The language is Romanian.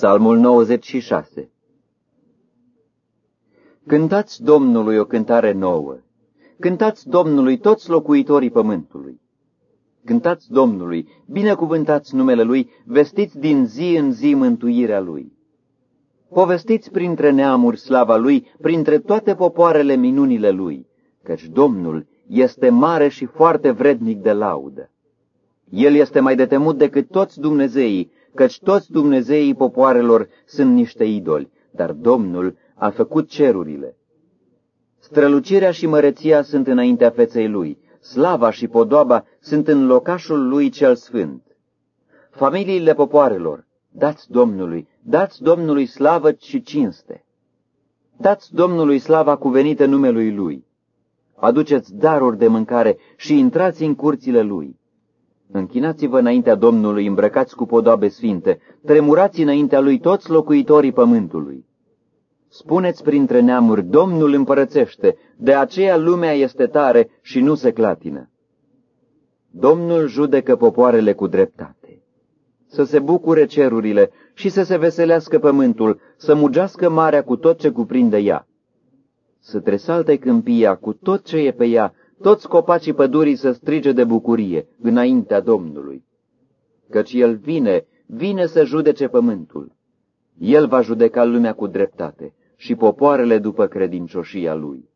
Psalmul 96 Cântați Domnului o cântare nouă, cântați Domnului toți locuitorii pământului. Cântați Domnului, binecuvântați numele Lui, vestiți din zi în zi mântuirea Lui. Povestiți printre neamuri slava Lui, printre toate popoarele minunile Lui, căci Domnul este mare și foarte vrednic de laudă. El este mai de temut decât toți Dumnezeii, căci toți Dumnezeii popoarelor sunt niște idoli, dar Domnul a făcut cerurile. Strălucirea și măreția sunt înaintea feței Lui, slava și podoaba sunt în locașul Lui cel Sfânt. Familiile popoarelor, dați Domnului, dați Domnului slavă și cinste. Dați Domnului slava cuvenită numelui Lui. Aduceți daruri de mâncare și intrați în curțile Lui. Închinați-vă înaintea Domnului, îmbrăcați cu podoabe sfinte, tremurați înaintea Lui toți locuitorii pământului. Spuneți printre neamuri, Domnul împărățește, de aceea lumea este tare și nu se clatină. Domnul judecă popoarele cu dreptate. Să se bucure cerurile și să se veselească pământul, să mugească marea cu tot ce cuprinde ea. Să tresalte câmpia cu tot ce e pe ea, toți copacii pădurii să strige de bucurie înaintea Domnului. Căci El vine, vine să judece pământul. El va judeca lumea cu dreptate și popoarele după credincioșia Lui.